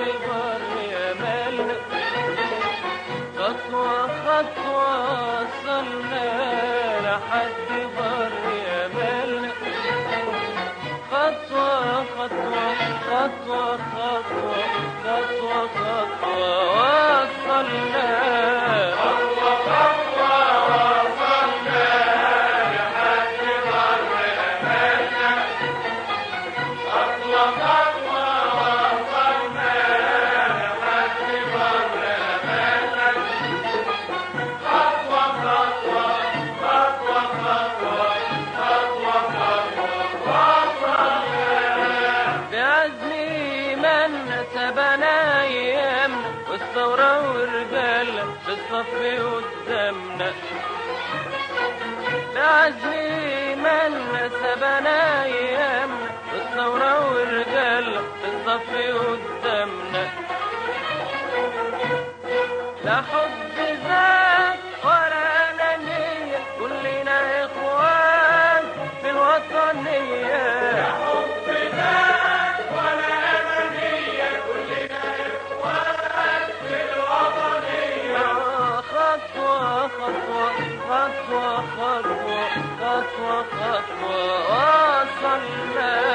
كبر امالها خطوة خطوة وصلنا لحد بر امالها خطوة خطوة خطوة خطوة عزمي من سبنا يمنا والثورة والرجال في الصف قدامنا بعزمي من سبنا يمنا والثورة والرجال في الصف قدامنا لا حب ذات ولا أنانية كلنا إخوان في الوطنية. خطوة خطوة خطوة خطوة وصلنا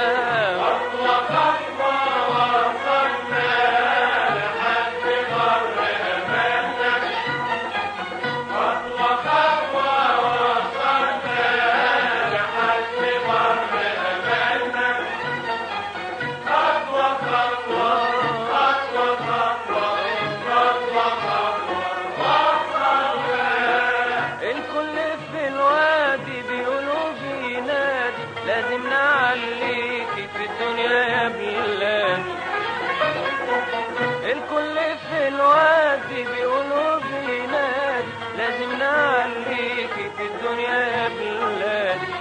الكل في الوادي بيقولوا بينادي لازم نعليكي في الدنيا يا بلادي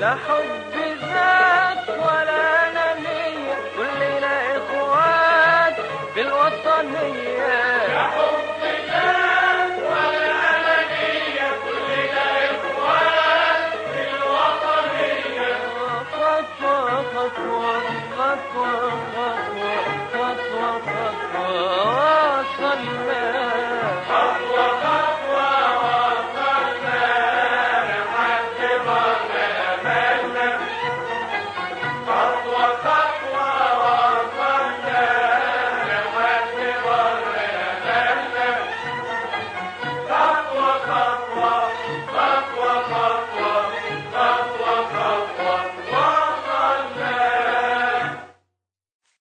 لا حب ذات ولا انانية كلنا إخوات في الوطنية لا حب ذات ولا انانية كلنا إخوات في الوطنية خطوة خطوة خطوة خطوة. Thank you.